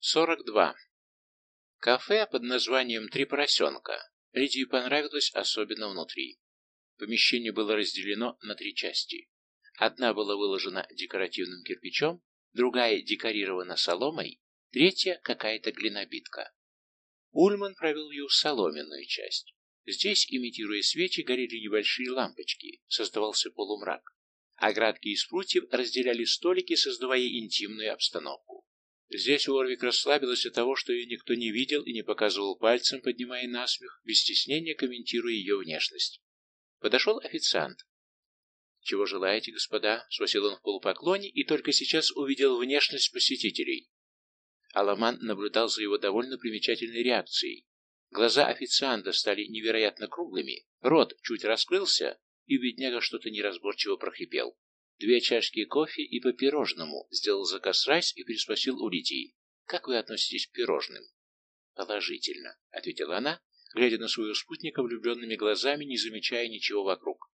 42. Кафе под названием «Три поросенка» Лидии понравилось особенно внутри. Помещение было разделено на три части. Одна была выложена декоративным кирпичом, другая декорирована соломой, третья — какая-то глинобитка. Ульман провел ее в соломенную часть. Здесь, имитируя свечи, горели небольшие лампочки, создавался полумрак. Оградки из прутьев разделяли столики, создавая интимную обстановку. Здесь Уорвик расслабилась от того, что ее никто не видел и не показывал пальцем, поднимая насмех, без стеснения комментируя ее внешность. Подошел официант. «Чего желаете, господа?» — спросил он в полупоклоне и только сейчас увидел внешность посетителей. Аламан наблюдал за его довольно примечательной реакцией. Глаза официанта стали невероятно круглыми, рот чуть раскрылся, и бедняга что-то неразборчиво прохрипел. Две чашки кофе и по пирожному. Сделал заказ Райс и переспросил у Лидии. Как вы относитесь к пирожным? Положительно, ответила она, глядя на своего спутника влюбленными глазами, не замечая ничего вокруг.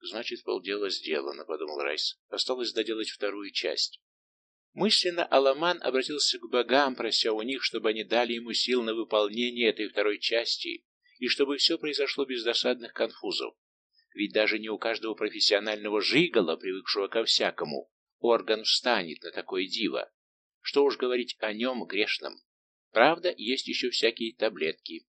Значит, полдела сделано, подумал Райс. Осталось доделать вторую часть. Мысленно Аламан обратился к богам, прося у них, чтобы они дали ему сил на выполнение этой второй части, и чтобы все произошло без досадных конфузов. Ведь даже не у каждого профессионального жигала, привыкшего ко всякому, орган встанет на такое диво. Что уж говорить о нем грешном. Правда, есть еще всякие таблетки.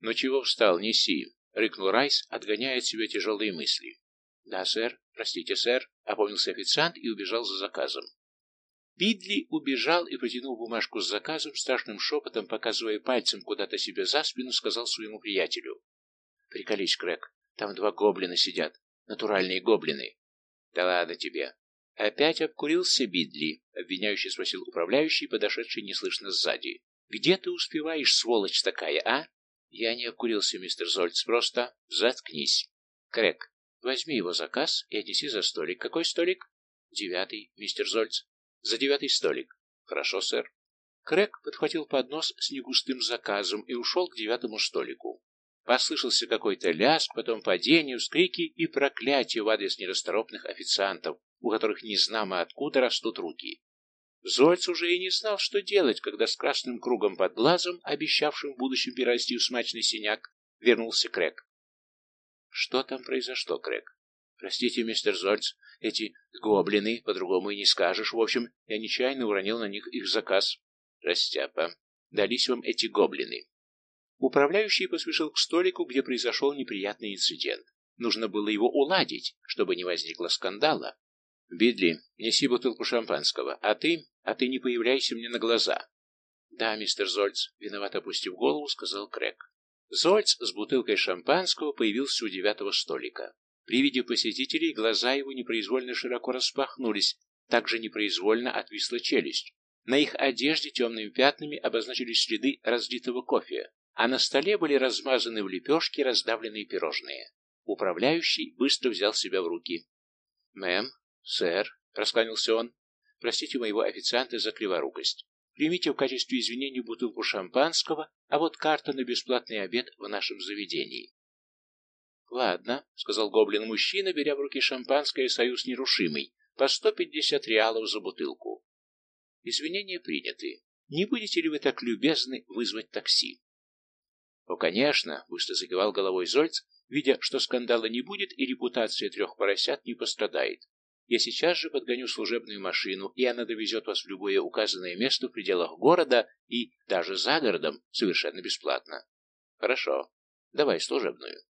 «Но чего встал, неси!» — рыкнул Райс, отгоняя от себя тяжелые мысли. «Да, сэр. Простите, сэр», — опомнился официант и убежал за заказом. Бидли убежал и, протянул бумажку с заказом, страшным шепотом, показывая пальцем куда-то себе за спину, сказал своему приятелю. «Приколись, Крэк, там два гоблина сидят. Натуральные гоблины. Да ладно тебе. Опять обкурился Бидли, обвиняющий спросил управляющий, подошедший неслышно сзади. Где ты успеваешь, сволочь такая, а? Я не обкурился, мистер Зольц, просто заткнись. Крэк, возьми его заказ и отнеси за столик. Какой столик? Девятый, мистер Зольц. За девятый столик. Хорошо, сэр. Крэк подхватил поднос с негустым заказом и ушел к девятому столику. Послышался какой-то лязг, потом падение, вскрики и проклятие в адрес нерасторопных официантов, у которых незнамо откуда растут руки. Зольц уже и не знал, что делать, когда с красным кругом под глазом, обещавшим в будущем перерасти в смачный синяк, вернулся Крэг. Что там произошло, Крэг? Простите, мистер Зольц, эти гоблины, по-другому и не скажешь. В общем, я нечаянно уронил на них их заказ. Растяпа. Дались вам эти гоблины. Управляющий поспешил к столику, где произошел неприятный инцидент. Нужно было его уладить, чтобы не возникло скандала. «Бидли, неси бутылку шампанского, а ты, а ты не появляйся мне на глаза». «Да, мистер Зольц», — виноват опустив голову, сказал Крэг. Зольц с бутылкой шампанского появился у девятого столика. При виде посетителей глаза его непроизвольно широко распахнулись, также непроизвольно отвисла челюсть. На их одежде темными пятнами обозначились следы разлитого кофе а на столе были размазаны в лепешки раздавленные пирожные. Управляющий быстро взял себя в руки. «Мэм, сэр», — раскланялся он, — «простите моего официанта за криворукость. Примите в качестве извинений бутылку шампанского, а вот карта на бесплатный обед в нашем заведении». «Ладно», — сказал гоблин-мужчина, беря в руки шампанское «Союз нерушимый», по сто пятьдесят реалов за бутылку. «Извинения приняты. Не будете ли вы так любезны вызвать такси?» «Ну, конечно», — быстро закивал головой Зольц, видя, что скандала не будет и репутация трех поросят не пострадает. «Я сейчас же подгоню служебную машину, и она довезет вас в любое указанное место в пределах города и даже за городом совершенно бесплатно». «Хорошо. Давай служебную».